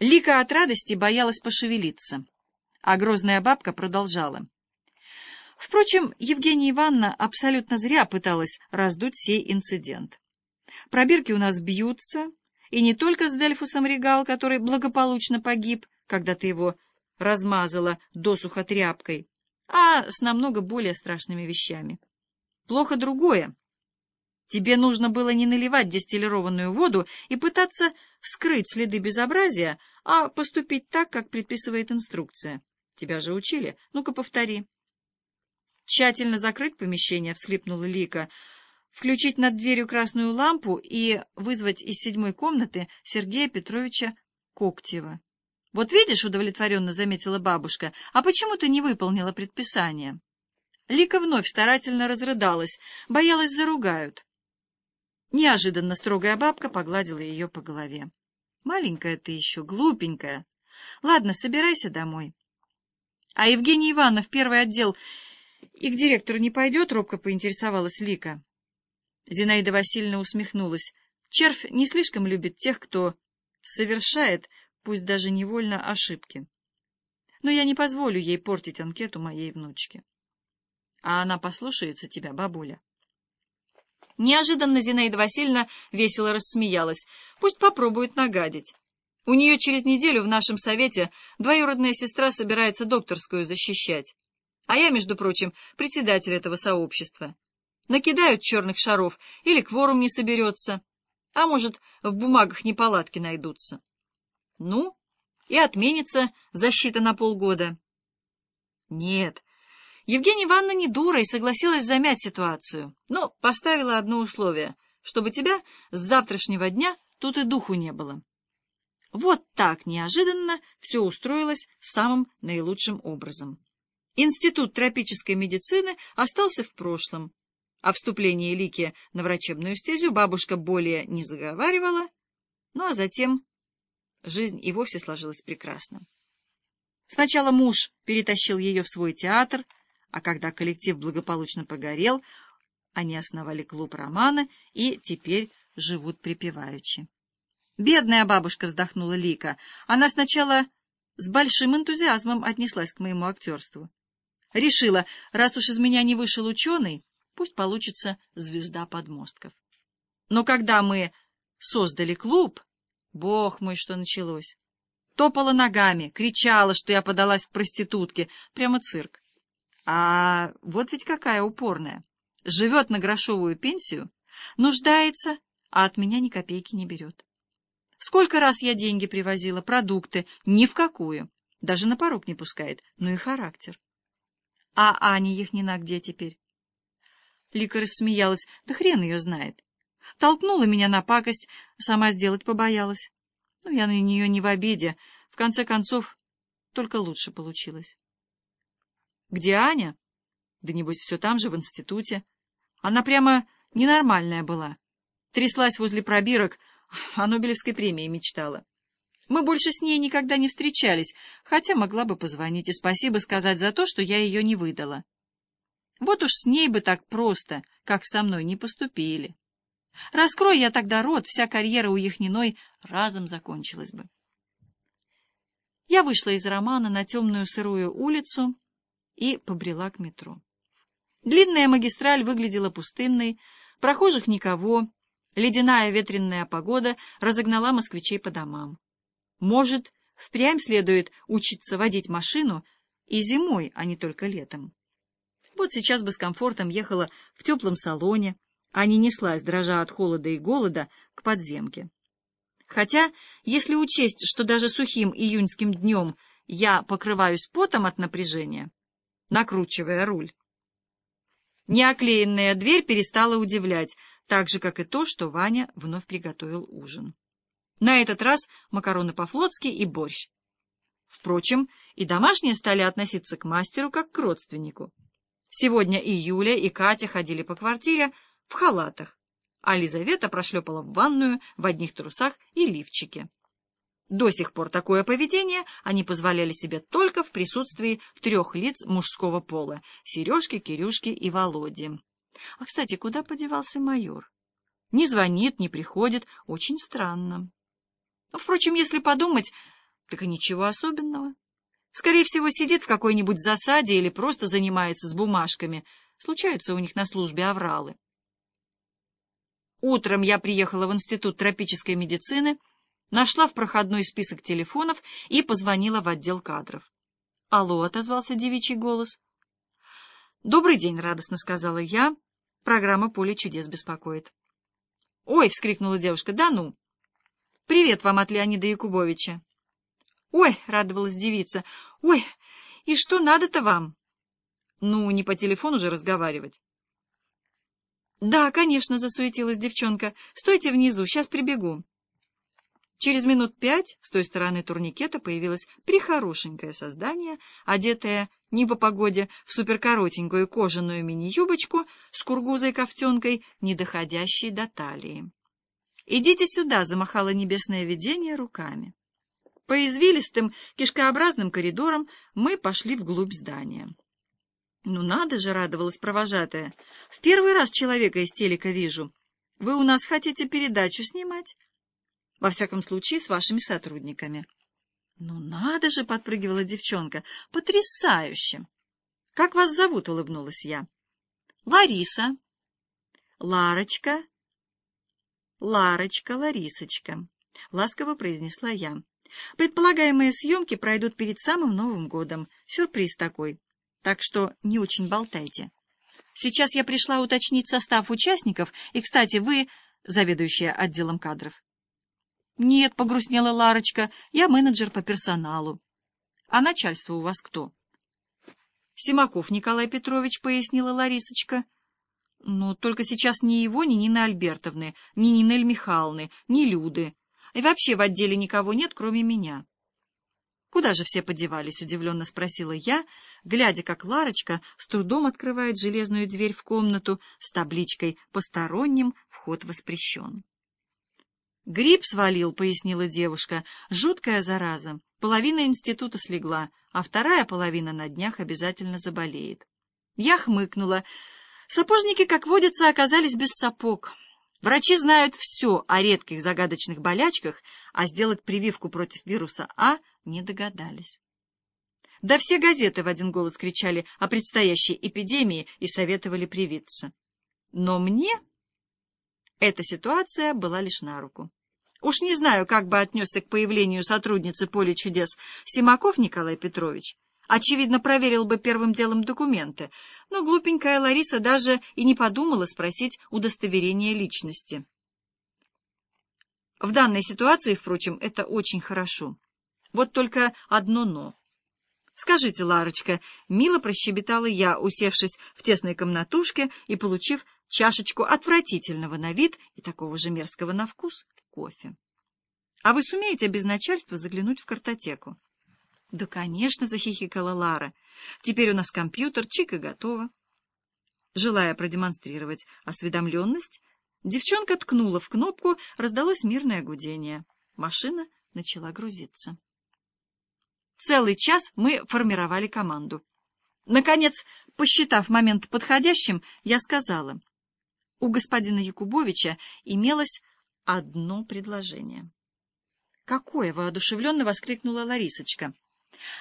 Лика от радости боялась пошевелиться, а грозная бабка продолжала. Впрочем, Евгения Ивановна абсолютно зря пыталась раздуть сей инцидент. Пробирки у нас бьются, и не только с Дельфусом Регал, который благополучно погиб, когда ты его размазала досуха тряпкой, а с намного более страшными вещами. Плохо другое. Тебе нужно было не наливать дистиллированную воду и пытаться скрыть следы безобразия, а поступить так, как предписывает инструкция. Тебя же учили. Ну-ка, повтори. Тщательно закрыть помещение, — всхлипнула Лика, — включить над дверью красную лампу и вызвать из седьмой комнаты Сергея Петровича Коктева. — Вот видишь, — удовлетворенно заметила бабушка, — а почему ты не выполнила предписание? Лика вновь старательно разрыдалась, боялась заругают. Неожиданно строгая бабка погладила ее по голове. — Маленькая ты еще, глупенькая. Ладно, собирайся домой. — А Евгений Ивановна первый отдел и к директору не пойдет? — робко поинтересовалась Лика. Зинаида Васильевна усмехнулась. Червь не слишком любит тех, кто совершает, пусть даже невольно, ошибки. Но я не позволю ей портить анкету моей внучке. А она послушается тебя, бабуля. Неожиданно Зинаида Васильевна весело рассмеялась. Пусть попробует нагадить. У нее через неделю в нашем совете двоюродная сестра собирается докторскую защищать. А я, между прочим, председатель этого сообщества. Накидают черных шаров, или кворум не соберется, а может, в бумагах неполадки найдутся. Ну, и отменится защита на полгода. Нет, Евгения Ивановна не дура и согласилась замять ситуацию, но поставила одно условие, чтобы тебя с завтрашнего дня тут и духу не было. Вот так неожиданно все устроилось самым наилучшим образом. Институт тропической медицины остался в прошлом. О вступлении Лики на врачебную стезю бабушка более не заговаривала, ну а затем жизнь и вовсе сложилась прекрасно. Сначала муж перетащил ее в свой театр, а когда коллектив благополучно погорел, они основали клуб романа и теперь живут припеваючи. Бедная бабушка, вздохнула Лика. Она сначала с большим энтузиазмом отнеслась к моему актерству. Решила, раз уж из меня не вышел ученый, пусть получится звезда подмостков. Но когда мы создали клуб, бог мой, что началось. Топала ногами, кричала, что я подалась в проститутки, прямо цирк. А вот ведь какая упорная. Живет на грошовую пенсию, нуждается, а от меня ни копейки не берет. Сколько раз я деньги привозила, продукты, ни в какую. Даже на порог не пускает, ну и характер. А Аня Яхнина где теперь? Лика рассмеялась, да хрен ее знает. Толкнула меня на пакость, сама сделать побоялась. Ну, я на нее не в обиде. В конце концов, только лучше получилось. Где Аня? Да небось, все там же, в институте. Она прямо ненормальная была. Тряслась возле пробирок, о Нобелевской премии мечтала. Мы больше с ней никогда не встречались, хотя могла бы позвонить и спасибо сказать за то, что я ее не выдала. Вот уж с ней бы так просто, как со мной, не поступили. Раскрой я тогда рот, вся карьера у Яхниной разом закончилась бы. Я вышла из романа на темную сырую улицу, и побрела к метро. Длинная магистраль выглядела пустынной, прохожих никого, ледяная ветренная погода разогнала москвичей по домам. Может, впрямь следует учиться водить машину и зимой, а не только летом. Вот сейчас бы с комфортом ехала в теплом салоне, а не неслась, дрожа от холода и голода, к подземке. Хотя, если учесть, что даже сухим июньским днем я покрываюсь потом от напряжения, накручивая руль. Неоклеенная дверь перестала удивлять, так же, как и то, что Ваня вновь приготовил ужин. На этот раз макароны по-флотски и борщ. Впрочем, и домашние стали относиться к мастеру как к родственнику. Сегодня и Юля, и Катя ходили по квартире в халатах, а Лизавета прошлепала в ванную в одних трусах и лифчике. До сих пор такое поведение они позволяли себе только в присутствии трех лиц мужского пола — Сережки, Кирюшки и Володи. А, кстати, куда подевался майор? Не звонит, не приходит. Очень странно. Впрочем, если подумать, Так и ничего особенного. Скорее всего, сидит в какой-нибудь засаде или просто занимается с бумажками. Случаются у них на службе авралы. Утром я приехала в Институт тропической медицины, нашла в проходной список телефонов и позвонила в отдел кадров. «Алло», — отозвался девичий голос. «Добрый день», — радостно сказала я. Программа «Поле чудес» беспокоит. «Ой!» — вскрикнула девушка. «Да ну!» «Привет вам от Леонида Якубовича!» «Ой!» — радовалась девица. «Ой! И что надо-то вам?» «Ну, не по телефону же разговаривать». «Да, конечно», — засуетилась девчонка. «Стойте внизу, сейчас прибегу». Через минут пять с той стороны турникета появилось прихорошенькое создание, одетое не по погоде в суперкоротенькую кожаную мини-юбочку с кургузой-ковтенкой, не доходящей до талии. «Идите сюда!» — замахало небесное видение руками. По извилистым кишкообразным коридорам мы пошли вглубь здания. «Ну надо же!» — радовалась провожатая. «В первый раз человека из телека вижу. Вы у нас хотите передачу снимать?» Во всяком случае, с вашими сотрудниками. — Ну надо же, — подпрыгивала девчонка, — потрясающе! — Как вас зовут? — улыбнулась я. — Лариса. — Ларочка. — Ларочка, Ларисочка, — ласково произнесла я. Предполагаемые съемки пройдут перед самым Новым годом. Сюрприз такой. Так что не очень болтайте. Сейчас я пришла уточнить состав участников, и, кстати, вы, заведующая отделом кадров, «Нет», — погрустнела Ларочка, — «я менеджер по персоналу». «А начальство у вас кто?» «Симаков Николай Петрович», — пояснила Ларисочка. «Но только сейчас ни его, ни Нины Альбертовны, ни Нины Михайловны, ни Люды. И вообще в отделе никого нет, кроме меня». «Куда же все подевались?» — удивленно спросила я, глядя, как Ларочка с трудом открывает железную дверь в комнату с табличкой «Посторонним вход воспрещен». «Грипп свалил», — пояснила девушка. «Жуткая зараза. Половина института слегла, а вторая половина на днях обязательно заболеет». Я хмыкнула. Сапожники, как водится, оказались без сапог. Врачи знают все о редких загадочных болячках, а сделать прививку против вируса А не догадались. Да все газеты в один голос кричали о предстоящей эпидемии и советовали привиться. Но мне эта ситуация была лишь на руку. Уж не знаю, как бы отнесся к появлению сотрудницы Поля чудес Симаков Николай Петрович. Очевидно, проверил бы первым делом документы, но глупенькая Лариса даже и не подумала спросить удостоверение личности. В данной ситуации, впрочем, это очень хорошо. Вот только одно «но». «Скажите, Ларочка», — мило прощебетала я, усевшись в тесной комнатушке и получив чашечку отвратительного на вид и такого же мерзкого на вкус кофе. А вы сумеете без начальства заглянуть в картотеку? Да, конечно, захихикала Лара. Теперь у нас компьютер, чик и готово. Желая продемонстрировать осведомленность, девчонка ткнула в кнопку, раздалось мирное гудение. Машина начала грузиться. Целый час мы формировали команду. Наконец, посчитав момент подходящим, я сказала, у господина Якубовича имелось одно предложение. «Какое?» — воодушевленно воскликнула Ларисочка.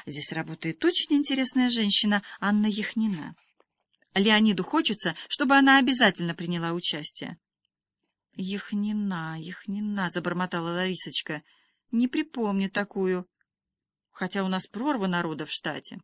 «Здесь работает очень интересная женщина, Анна Яхнина. Леониду хочется, чтобы она обязательно приняла участие». «Яхнина, Яхнина», — забормотала Ларисочка. «Не припомню такую, хотя у нас прорва народа в штате».